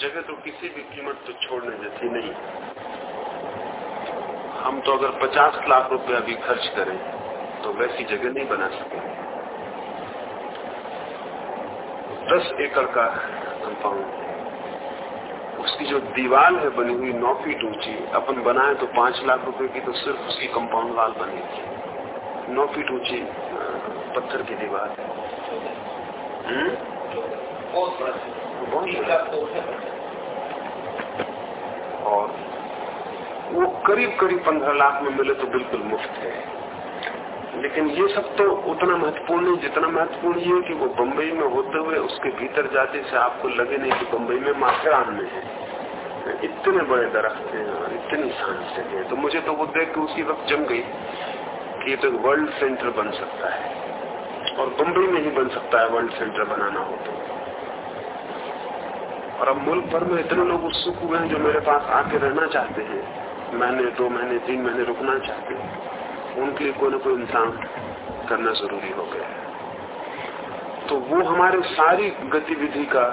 जगह तो किसी भी कीमत तो छोड़ने जैसी नहीं। हम तो अगर 50 लाख रुपया भी खर्च करें तो वैसी जगह नहीं बना सके। दस एकड़ का कंपाउंड उसकी जो दीवार है बनी हुई नौ फीट ऊँची, अपन बनाए तो पाँच लाख रुपए की तो सिर्फ़ उसकी कंपाउंड वाल बनेगी नौ फीट ऊँची पत्थर की दीवार है। हम्म? और वो करीब करीब पंद्रह लाख में मिले तो बिल्कुल मुफ़्त है। लेकिन ये सब तो उतना महत्वपूर्ण नहीं जितना महत्वपूर्ण ये कि वो बम्बई में होते हुए उसके भीतर जाते से आपको लगे नहीं कि बम्बई में माथेरान में है। इतने बड़े दरख्त हैं और इतनी शांत है। तो मुझे तो वो देख के उसी वक्त जम गई कि ये तो वर्ल्ड सेंटर बन सकता है। और बम्बई में ही बन सकता है वर्ल्ड सेंटर बनाना हो तो। और अब मुल्क भर में इतने लोग उत्सुक हुए हैं जो मेरे पास आके रहना चाहते हैं। महीने, दो महीने, तीन महीने रुकना चाहते हैं। उनके लिए कोई ना कोई इंतज़ाम करना ज़रूरी हो गया है। तो वो हमारे सारी गतिविधि का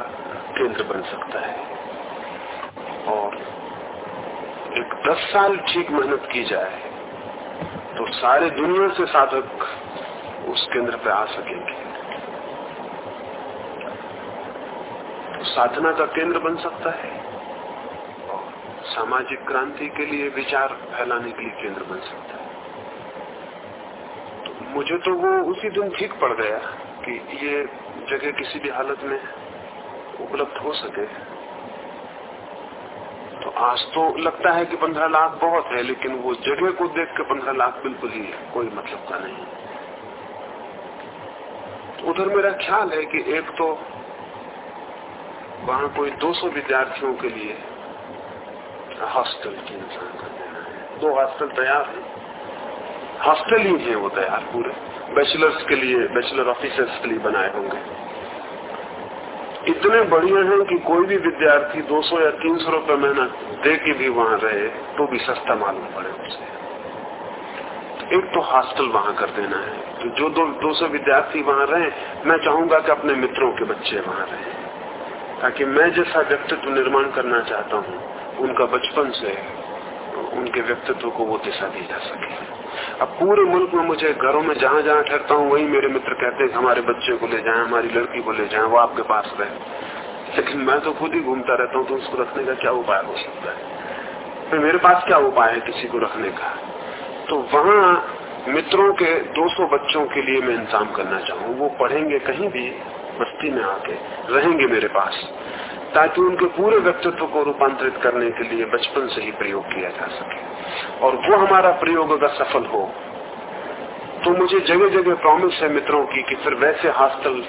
केंद्र बन सकता है। और एक दस साल ठीक मेहनत की जाए तो सारे दुनिया से साधक उस केंद्र पे आ सकेंगे तो साधना का केंद्र बन सकता है। और सामाजिक क्रांति के लिए विचार फैलाने के लिए केंद्र बन सकता है। तो मुझे तो वो उसी दिन ठीक पड़ गया कि ये जगह किसी भी हालत में उपलब्ध हो सके। तो आज तो लगता है कि पंद्रह लाख बहुत है, लेकिन वो जगह को देख के पंद्रह लाख बिल्कुल ही कोई मतलब का नहीं। तो उधर मेरा ख्याल है कि एक तो वहाँ कोई 200 विद्यार्थियों के लिए हॉस्टल की इंसान कर देना है। दो हॉस्टल तैयार है। हॉस्टल ही है वो तैयार, पूरे। बैचलर्स के लिए, बैचलर ऑफिसर्स के लिए बनाए होंगे। इतने बढ़िया हैं कि कोई भी विद्यार्थी 200 या 300 रुपए महीना दे के भी वहाँ रहे तो भी सस्ता मालूम पड़े उसे एक तो हॉस्टल वहाँ कर देना है। तो जो दो दो सौ विद्यार्थी वहाँ रहे, मैं चाहूँगा कि अपने मित्रों के बच्चे वहाँ रहे। ताकि मैं जैसा व्यक्तित्व निर्माण करना चाहता हूँ, उनका बचपन से उनके व्यक्तित्व को वो दिशा दी जा सके। अब पूरे मुल्क में मुझे घरों में जहाँ जहाँ ठहरता हूँ, वही मेरे मित्र कहते हैं हमारे बच्चे को ले जाए, हमारी लड़की को ले जाए, वो आपके पास रहे। लेकिन मैं तो खुद ही घूमता रहता हूँ तो उसको रखने का क्या उपाय हो सकता है? तो मेरे पास क्या उपाय है किसी को रखने का? तो वहाँ मित्रों के 200 बच्चों के लिए मैं इंतज़ाम करना चाहूँ। वो पढ़ेंगे कहीं भी बस्ती में आके रहेंगे मेरे पास, ताकि उनके पूरे व्यक्तित्व को रूपांतरित करने के लिए बचपन से ही प्रयोग किया जा सके। और वो हमारा प्रयोग अगर सफल हो तो मुझे जगह जगह प्रॉमिस है मित्रों की कि फिर वैसे हॉस्टल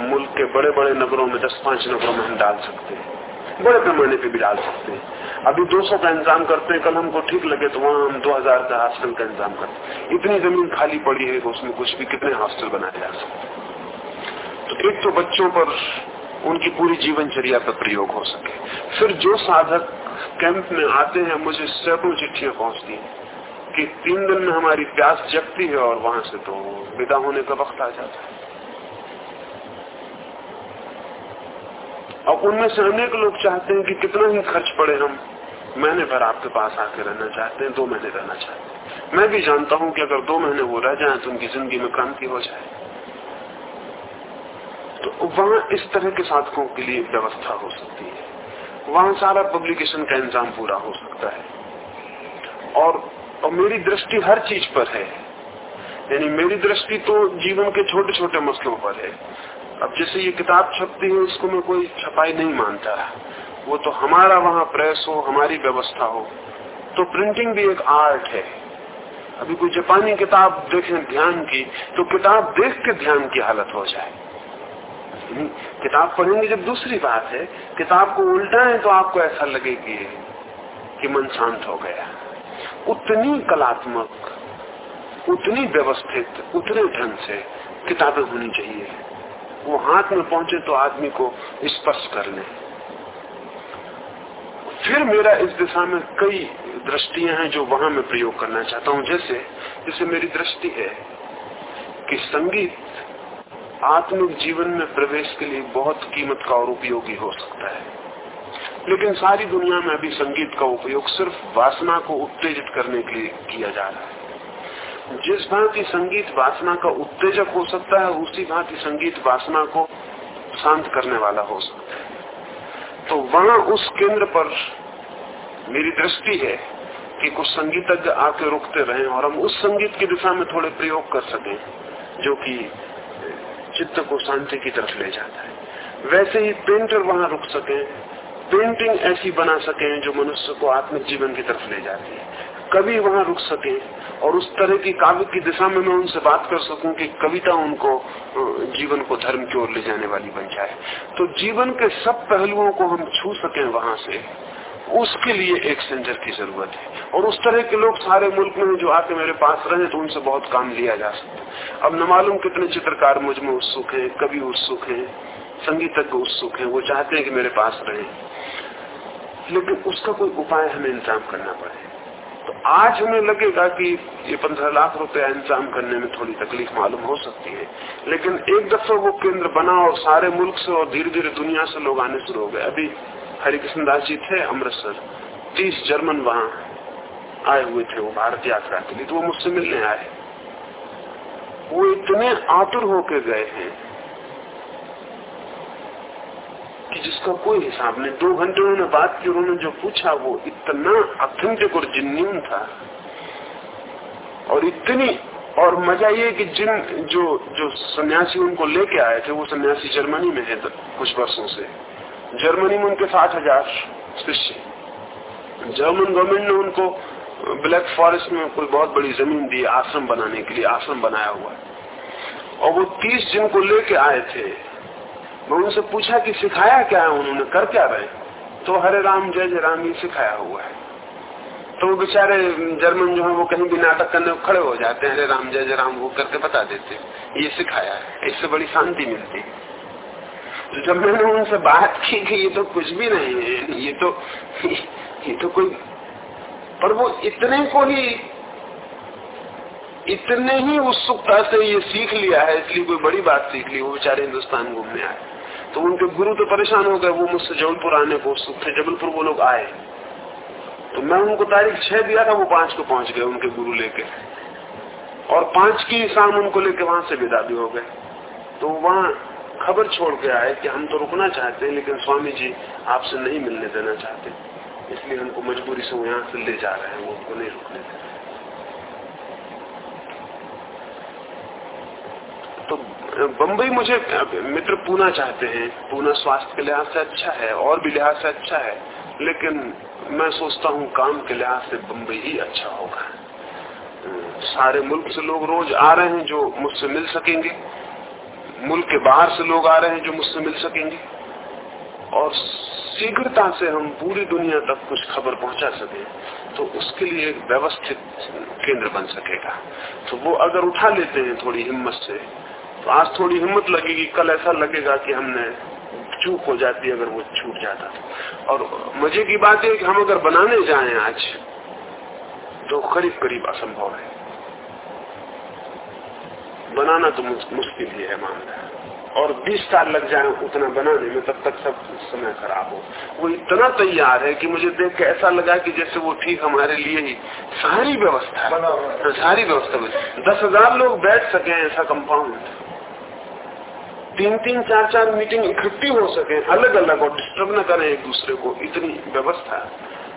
मुल्क के बड़े बड़े नगरों में दस पाँच नगरों में हम डाल सकते हैं। बड़े पैमाने पे भी डाल सकते हैं। अभी 200 का इंतज़ाम करते हैं, कल हमको ठीक लगे तो वहाँ हम 2000 का हॉस्टल का इंतज़ाम करते हैं। इतनी ज़मीन खाली पड़ी है उसमें कुछ भी, कितने हॉस्टल बनाए जा सकते तो एक तो बच्चों पर उनकी पूरी जीवनचर्या पर प्रयोग हो सके। फिर जो साधक कैंप में आते हैं, मुझे सैकड़ों चिट्ठियाँ पहुँचती हैं कि तीन दिन में हमारी प्यास जगती है और वहाँ से तो विदा होने का वक्त आ जाता है। और उनमें से अनेक लोग चाहते हैं कि कितना ही खर्च पड़े हम, महीने भर आपके पास आके रहना चाहते हैं, दो महीने रहना चाहते हैं। मैं भी जानता हूँ कि अगर दो महीने वो रह जाए तो उनकी ज़िंदगी में क्रांति हो जाए तो वहाँ इस तरह के साधकों के लिए व्यवस्था हो सकती है। वहाँ सारा पब्लिकेशन का इंतज़ाम पूरा हो सकता है। और, और मेरी दृष्टि हर चीज़ पर है। यानी मेरी दृष्टि तो जीवन के छोटे छोटे मसलों पर है। अब जैसे ये किताब छपती है उसको मैं कोई छपाई नहीं मानता। वो तो हमारा वहाँ प्रेस हो हमारी व्यवस्था हो। तो प्रिंटिंग भी एक आर्ट है। अभी कोई जापानी किताब देखें ध्यान की तो किताब देख के ध्यान की हालत हो जाए। किताब पढ़ेंगे जब दूसरी बात है किताब को उल्टाएँ तो आपको ऐसा लगे कि, कि मन शांत हो गया। उतनी कलात्मक उतनी व्यवस्थित उतने ढंग से किताबें होनी चाहिए। वो हाथ में पहुँचे तो आदमी को स्पष्ट कर ले। फिर मेरा इस दिशा में कई दृष्टियाँ हैं जो वहाँ मैं प्रयोग करना चाहता हूँ। जैसे जैसे मेरी दृष्टि है कि संगीत आत्मिक जीवन में प्रवेश के लिए बहुत कीमत का और उपयोगी हो सकता है। लेकिन सारी दुनिया में अभी संगीत का उपयोग सिर्फ़ वासना को उत्तेजित करने के लिए किया जा रहा है। जिस भांति संगीत वासना का उत्तेजक हो सकता है, उसी भांति संगीत वासना को शांत करने वाला हो सकता है। तो वहाँ उस केंद्र पर मेरी दृष्टि है कि कुछ संगीतज्ञ आके रुकते रहे और हम उस संगीत की दिशा में थोड़े प्रयोग कर सकें, जो कि चित्त को शांति की तरफ़ ले जाता है। वैसे ही पेंटर वहाँ रुक सके, पेंटिंग ऐसी बना सके जो मनुष्य को आत्मिक जीवन की तरफ़ ले जाती है। कभी वहाँ रुक सके और उस तरह की काव्य की दिशा में मैं उनसे बात कर सकूँ कि कविता उनको जीवन को धर्म की ओर ले जाने वाली बन जाए। तो जीवन के सब पहलुओं को हम छू सकें वहाँ से। उसके लिए एक सेंटर की ज़रूरत है। और उस तरह के लोग सारे मुल्क में जो आके मेरे पास रहे तो उनसे बहुत काम लिया जा सकता अब न मालूम कितने चित्रकार मुझमें उत्सुक है, कवि उत्सुक है, संगीतज्ञ उत्सुक है, वो चाहते हैं कि मेरे पास रहे। लेकिन उसका कोई उपाय हमें इंतज़ाम करना पड़े। तो आज हमें लगेगा कि ये पंद्रह लाख रुपया इंतज़ाम करने में थोड़ी तकलीफ़ मालूम हो सकती है। लेकिन एक दफ़ा वो केंद्र बना और सारे मुल्क से और धीरे धीरे दुनिया से लोग आने शुरू हो गए। अभी हरिकृष्ण दास जी थे अमृतसर। तीस जर्मन वहाँ आए हुए थे वो भारत यात्रा के लिए तो वो मुझसे मिलने आए। वो इतने आतुर होकर गए हैं कि जिसका कोई हिसाब नहीं। दो घंटे उन्होंने बात की, उन्होंने जो पूछा, वो इतना अथेंटिक और जिन्यून था। और इतनी, और मज़ा ये कि जिन, जो जो सन्यासी उनको लेके आए थे, वो सन्यासी जर्मनी में है कुछ वर्षों से। जर्मनी में उनके साठ हज़ार शिष्य। जर्मन गवर्नमेंट ने उनको ब्लैक फॉरेस्ट में कोई बहुत बड़ी ज़मीन दी, आश्रम बनाने के लिए, आश्रम बनाया हुआ और वो तीस जिनको लेके आए थे। मैं उनसे पूछा कि सिखाया क्या है उन्होंने, कर क्या रहे तो हरे राम, जय जय राम ही सिखाया हुआ है। तो वो बेचारे जर्मन जो है, वो कहीं भी नाटक करने खड़े हो जाते हैं। हरे राम, जय जय राम, वो करके बता देते ये सिखाया है। इससे बड़ी शांति मिलती है। जब मैंने उनसे बात की कि ये तो कुछ भी नहीं है, ये तो ये तो कोई, पर वो इतने को ही, इतने ही उत्सुकता से ये सीख लिया है, इसलिए कोई बड़ी बात सीख ली, वो बेचारे हिंदुस्तान घूमने आए। तो उनके गुरु तो परेशान हो गए, वो मुझसे जबलपुर आने को उत्सुक थे, जबलपुर वो लोग आए। तो मैं उनको तारीख छह दिया था, वो पाँच को पहुँच गए उनके गुरु लेके। और पाँच की शाम उनको लेके वहाँ से विदा भी हो गए। तो वहाँ खबर छोड़ के आए कि हम तो रुकना चाहते हैं, लेकिन स्वामी जी आपसे नहीं मिलने देना चाहते। इसलिए हमको मजबूरी से यहाँ से ले जा रहे हैं, वो उनको नहीं रुकने दे तो बम्बई मुझे, मित्र पूना चाहते हैं। पूना स्वास्थ्य के लिहाज से अच्छा है, और भी लिहाज से अच्छा है। लेकिन मैं सोचता हूँ काम के लिहाज से बम्बई ही अच्छा होगा। सारे मुल्क से लोग रोज आ रहे हैं जो मुझसे मिल सकेंगे। मुल्क के बाहर से लोग आ रहे हैं जो मुझसे मिल सकेंगे। और शीघ्रता से हम पूरी दुनिया तक कुछ खबर पहुँचा सके तो उसके लिए एक व्यवस्थित केंद्र बन सकेगा। तो वो अगर उठा लेते हैं थोड़ी हिम्मत से तो आज थोड़ी हिम्मत लगेगी, कल ऐसा लगेगा कि हमने चूक हो जाती अगर वो छूट जाता। और मज़े की बात है कि हम अगर बनाने जाएँ आज तो करीब करीब असंभव है। बनाना तो मुश्किल ही है मामला। और 20 साल लग जाए उतना बनाने में तब तक सब समय खराब हो। वो इतना तैयार है कि मुझे देख के ऐसा लगा कि जैसे वो ठीक हमारे लिए ही सारी व्यवस्था है। सारी व्यवस्था दस हज़ार लोग बैठ सके ऐसा कंपाउंड तीन तीन चार चार मीटिंग इकट्ठी हो सके अलग अलग और डिस्टर्ब न करें एक दूसरे को। इतनी व्यवस्था।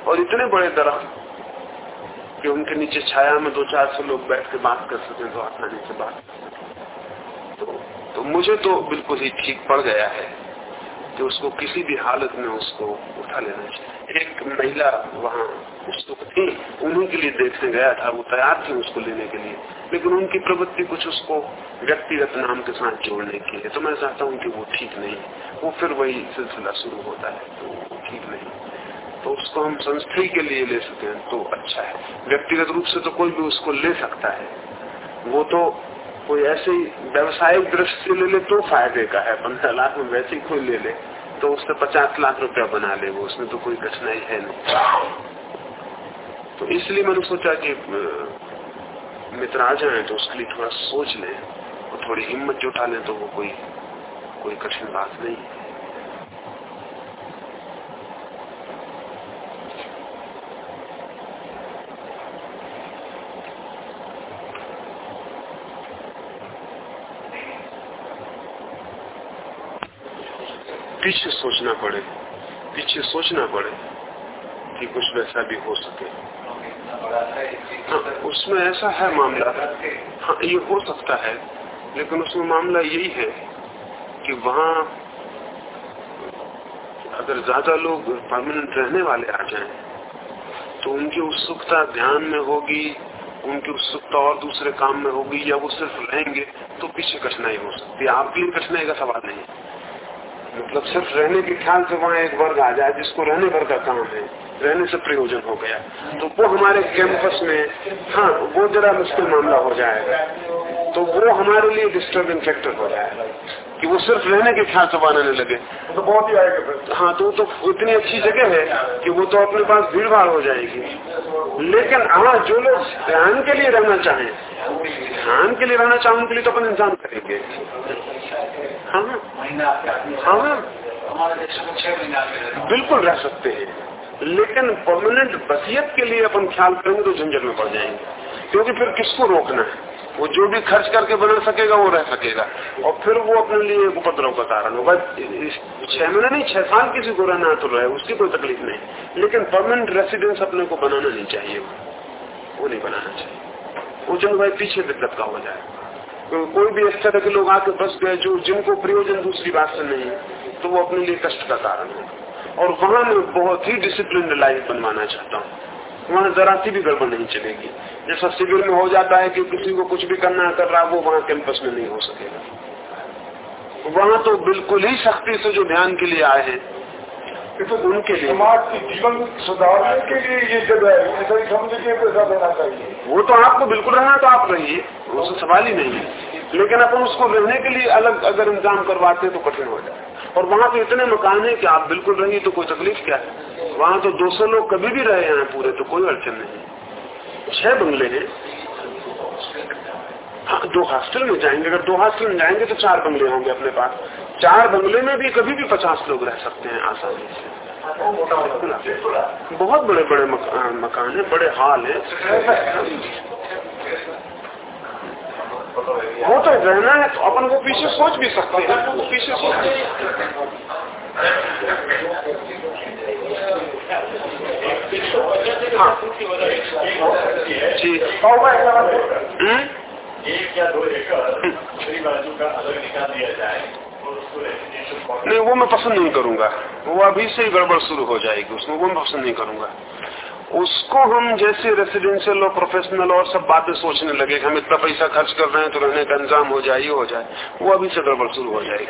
और इतने बड़े दरख्त कि उनके नीचे छाया में दो चार सौ लोग बैठ के बात कर सके तो आसानी से बात तो, तो मुझे तो बिल्कुल ही ठीक पड़ गया है कि उसको किसी भी हालत में उसको उठा लेना चाहिए। एक महिला वहाँ उत्सुक थी उन्हीं के लिए देखने गया था, वो तैयार थी उसको लेने के लिए, लेकिन उनकी प्रवृत्ति कुछ उसको व्यक्तिगत नाम के साथ जोड़ने की है तो मैं चाहता हूँ कि वो ठीक नहीं, वो फिर वही सिलसिला शुरू होता है तो ठीक नहीं। तो उसको हम संस्थी के लिए ले सके तो अच्छा है। व्यक्तिगत रूप से तो कोई भी उसको ले सकता है। वो तो कोई ऐसे व्यवसायिक दृष्टि ले ले तो फ़ायदे का है। पंद्रह लाख में वैसे ही कोई ले ले तो उससे पचास लाख रुपया बना ले वो, उसमें तो कोई कठिनाई है नहीं। तो इसलिए मैंने सोचा कि मित्र आ जाए तो उसके लिए थोड़ा सोच लें और थोड़ी हिम्मत जुटा लें तो वो कोई कोई कठिन बात नहीं है। पीछे सोचना पड़े। पीछे सोचना पड़े कि कुछ वैसा भी हो सके। हाँ उसमें ऐसा है मामला। हाँ ये हो सकता है लेकिन उसमें मामला यही है कि वहाँ अगर ज़्यादा लोग परमानेंट रहने वाले आ जाएँ, तो उनकी उत्सुकता ध्यान में होगी उनकी उत्सुकता और दूसरे काम में होगी या वो सिर्फ़ रहेंगे तो पीछे कठिनाई हो सकती है। आपके लिए कठिनाई का सवाल नहीं मतलब सिर्फ़ रहने के ख्याल से वहाँ एक वर्ग आ जाए, जिसको रहने भर का काम है, रहने से प्रयोजन हो गया। तो वो हमारे कैंपस में हाँ वो जरा मुश्किल मामला हो जाएगा। तो वो हमारे लिए डिस्टर्बिंग फैक्टर हो जाएगा। कि वो सिर्फ़ रहने के ख्याल से बनाने लगे। तो बहुत ही आएगा हाँ तो तो इतनी अच्छी जगह है कि वो तो अपने पास भीड़ भाड़ हो जाएगी। लेकिन हाँ जो लोग ध्यान के लिए रहना चाहें ध्यान के लिए रहना चाहें उनके लिए तो अपन इंतज़ाम करेंगे। हाँ हाँ। हाँ बिल्कुल रह सकते हैं। लेकिन परमानेंट बसियत के लिए अपन ख्याल करेंगे तो झंझट में पड़ जाएँगे। क्योंकि फिर किसको रोकना है? वो जो भी खर्च करके बना सकेगा, वो रह सकेगा। और फिर वो अपने लिए उपद्रव का कारण होगा छह महीने नहीं, छह साल किसी को रहना तो रहे, उसकी कोई तकलीफ़ नहीं। लेकिन परमानेंट रेसिडेंस अपने को बनाना नहीं चाहिए। वो नहीं बनाना चाहिए। वो जन भाई, पीछे दिक्कत का हो जाए। कोई भी इस तरह के लोग आके बस गए, जो जिनको प्रयोजन दूसरी बात से नहीं तो वो अपने लिए कष्ट का कारण होगा और वहाँ मैं बहुत ही डिसिप्लिन लाइफ बनवाना चाहता हूँ। वहाँ जरा सी भी गड़बड़ नहीं चलेगी। जैसा शिविर में हो जाता है कि किसी को कुछ भी करना कर रहा वो वहाँ कैंपस में नहीं हो सकेगा। वहाँ तो बिल्कुल ही सख्ती से जो ध्यान के लिए आए हैं तो उनके लिए। समाज की जीवन सुधारने के लिए ये जगह है ऐसा ही समझ के पैसा देना चाहिए। वो तो आपको बिल्कुल रहना तो आप रहिए वो तो सवाल ही नहीं है। लेकिन अपन उसको रहने के लिए अलग अगर इंतज़ाम करवाते हैं तो कठिन हो जाए। और वहाँ तो इतने मकान है कि आप बिल्कुल रहिए तो कोई तकलीफ़ क्या है? वहाँ तो 200 लोग कभी भी रहे हैं पूरे तो कोई अड़चन नहीं। छह बंगले हैं। हाँ दो हॉस्टल में जाएँगे। अगर दो हॉस्टल में जाएँगे तो चार बंगले होंगे अपने पास। चार बंगले में भी कभी भी पचास लोग रह सकते हैं आसानी से। बहुत बड़े बड़े मकान मकान है, बड़े हॉल है। वो तो रहना है तो अपन वो पीछे सोच भी सकते हैं। पीछे सोच हाँ जी। हम्म? एक या दो का अलग निकाल दिया जाए नहीं वो मैं पसंद नहीं करूँगा। वो अभी से ही गड़बड़ शुरू हो जाएगी उसमें वो मैं पसंद नहीं करूँगा। उसको हम जैसे रेसिडेंशियल और प्रोफेशनल और सब बातें सोचने लगे हम इतना पैसा खर्च कर रहे हैं तो रहने का इंतज़ाम हो जाए हो जाए वो अभी से गड़बड़ शुरू हो जाएगी।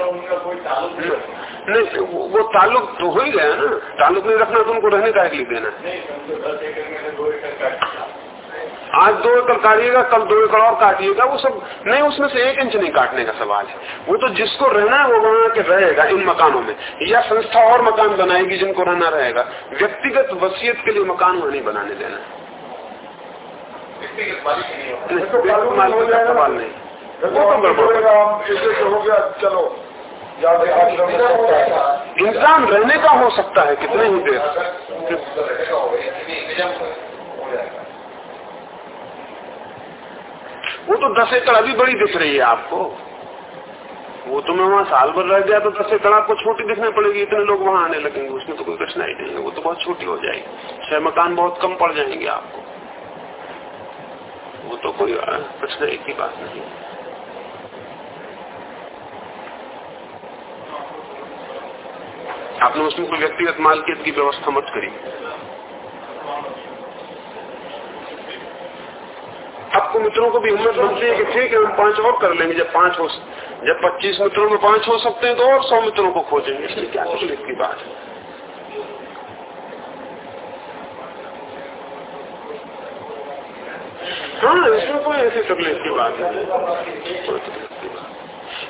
नहीं वो ताल्लुक तो हो ही गया ना। ताल्लुक नहीं रखना तो उनको रहने का लिख देना आज दो एकड़ काटिएगा कल दो एकड़ और काटिएगा वो सब नहीं उसमें से एक इंच नहीं काटने का सवाल है। वो तो जिसको रहना है वो वहाँ के रहेगा इन मकानों में। या संस्था और मकान बनाएगी जिनको रहना रहेगा। व्यक्तिगत वसीयत के लिए मकान वहाँ नहीं बनाने देना। सवाल नहीं। हो गया चलो इंतज़ाम रहने का हो सकता है कितने ही देर। वो तो दस एकड़ अभी बड़ी दिख रही है आपको। वो तो मैं वहाँ साल भर रह गया तो दस एकड़ आपको छोटी दिखने पड़ेगी, इतने लोग वहाँ आने लगेंगे, उसमें तो कोई कठिनाई नहीं है, वो तो बहुत छोटी हो जाएगी। छह मकान बहुत कम पड़ जाएँगे आपको। वो तो कोई कठिनाई की बात नहीं आपने उसमें कोई व्यक्तिगत मालकियत की व्यवस्था मत करी आपको मित्रों को भी हिम्मत बनती है कि ठीक है, हम पाँच और कर लेंगे, जब पाँच हो जब पच्चीस मित्रों में पाँच हो सकते हैं तो और सौ मित्रों को खोजेंगे। इसलिए क्या तकलीफ़ की बात है? हाँ इसमें कोई ऐसी तकलीफ़ की बात है।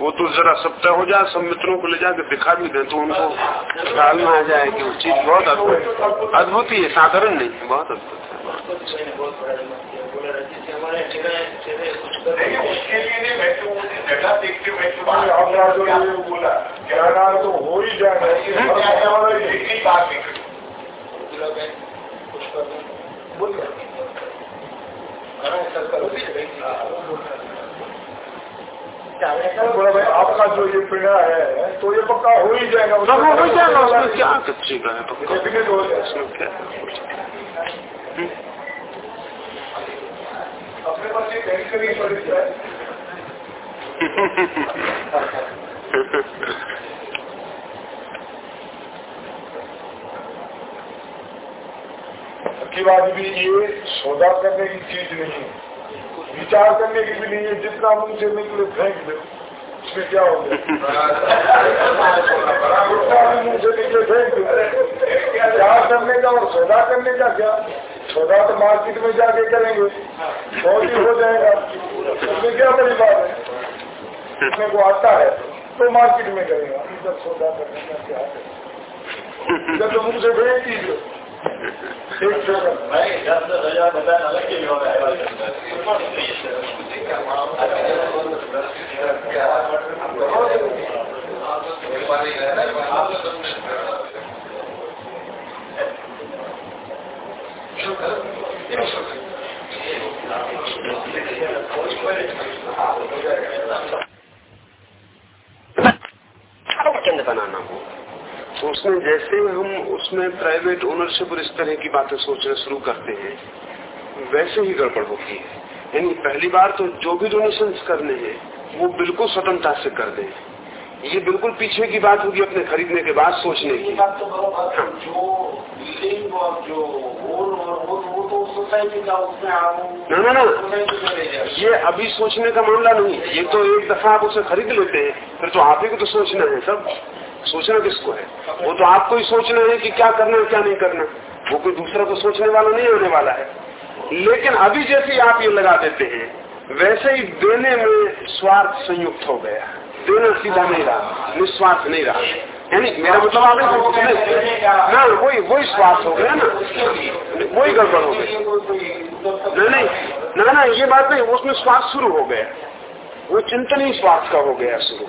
वो तो जरा सप्ताह हो जाए सब मित्रों को ले जाके दिखा भी दे तो उनको ख्याल में आ जाए कि वो चीज़ बहुत अद्भुत अद्भुत ही है, साधारण नहीं, बहुत अद्भुत है। तो हो ही जाए बोला भाई आपका जो ये पीड़ा है तो ये पक्का हो ही जाएगा उसमें हो जाएगा उसमें क्या कच्ची का है पक्का हो क्या अपने पास पड़ी है की बात भी ये सौदा करने की चीज़ नहीं है। विचार करने की भी नहीं है जितना मुँह निकले, फेंक दो। उसमें क्या हो गया? मुँह से निकले, फेंक दो। विचार करने का और सौदा करने का क्या? सौदा तो मार्केट में जाके करेंगे। बहुत ही हो जाएगा। उसमें क्या बड़ी बात है? अपने को आता है तो मार्केट में करेगा। सौदा करने का क्या है? इधर तो मुँह भेज दीजिए। भाई दस उसमें जैसे हम उसमें प्राइवेट ओनरशिप और इस तरह की बातें सोचना शुरू करते हैं वैसे ही गड़बड़ होती है। यानी पहली बार तो जो भी डोनेशन करने हैं वो बिल्कुल स्वतंत्रता से कर दें। ये बिल्कुल पीछे की बात होगी अपने खरीदने के बाद सोचने की। बात तो हाँ। जो बिल्डिंग और जो वो तो सोसाइटी का उसमें ना ना ना। ये अभी सोचने का मामला नहीं है। ये तो एक दफ़ा आप उसे खरीद लेते हैं फिर तो आप ही को तो सोचना है सब। सोचना किसको है? वो तो आपको ही सोचना है कि क्या करना है, क्या नहीं करना वो कोई दूसरा को सोचने वाला नहीं होने वाला है। लेकिन अभी जैसे आप ये लगा देते हैं, वैसे ही देने में स्वार्थ संयुक्त हो गया। देना सीधा नहीं रहा, निस्वार्थ नहीं रहा। यानी मेरा मतलब आप ना, वही वही स्वार्थ हो गया ना। वही गड़बड़ हो गई। नहीं नहीं, ना ना, ये बात नहीं, उसमें स्वार्थ शुरू हो गया। वो चिंतन ही स्वार्थ का हो गया शुरू।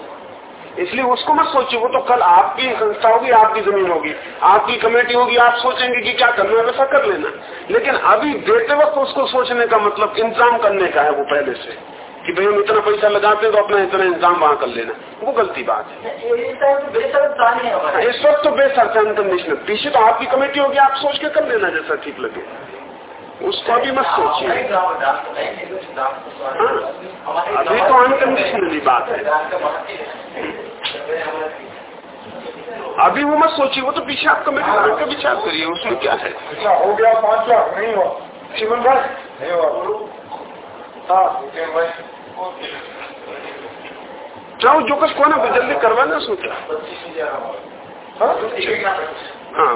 इसलिए उसको मत सोचिए वो तो कल आपकी संस्था होगी आपकी ज़मीन होगी आपकी कमेटी होगी आप सोचेंगे कि क्या करना है वैसा कर लेना। लेकिन अभी देते वक्त उसको सोचने का मतलब इंतज़ाम करने का है वो पहले से कि भाई हम इतना पैसा लगाते हैं तो अपना इतना इंतज़ाम वहाँ कर लेना। वो गलती बात है। इस वक्त तो बेसर अनकंडीशनल पीछे तो आपकी कमेटी होगी आप सोच के कर लेना जैसा ठीक लगे। उसको अभी मत सोचिए। हाँ, अभी तो अनकंडीशनली बात है। अभी वो मत सोचिए वो तो पीछे आप कमेटी का विचार करिए उसमें क्या है? अच्छा हो गया पाँच लाख नहीं हुआ। शिवन भाई? नहीं हुआ। हाँ जाओ जो कुछ को ना जल्दी करवाना सोचा हाँ,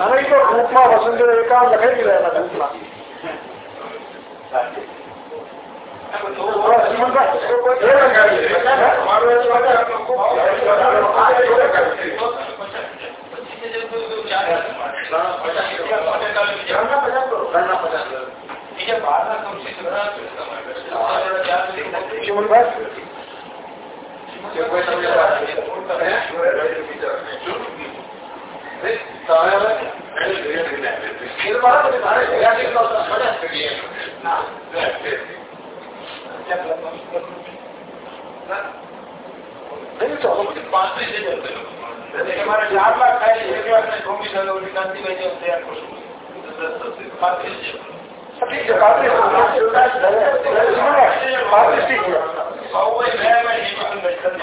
அனைத்து கூப்பா வசந்திருக்கா அந்த கையில் கூப்பா गणना पचास करो गणना पचास करो शिवन बस नहीं तो पाँच से चलते हैं અમારે ચાર લાખ થાય એક લાખ ને કોમી થયો કાંતિભાઈ જેમ તૈયાર કરશું પાંત્રીસ ઠીક છે પાંત્રીસ પાંત્રીસ ઠીક છે સૌ મેં મેં જીવન દર્શન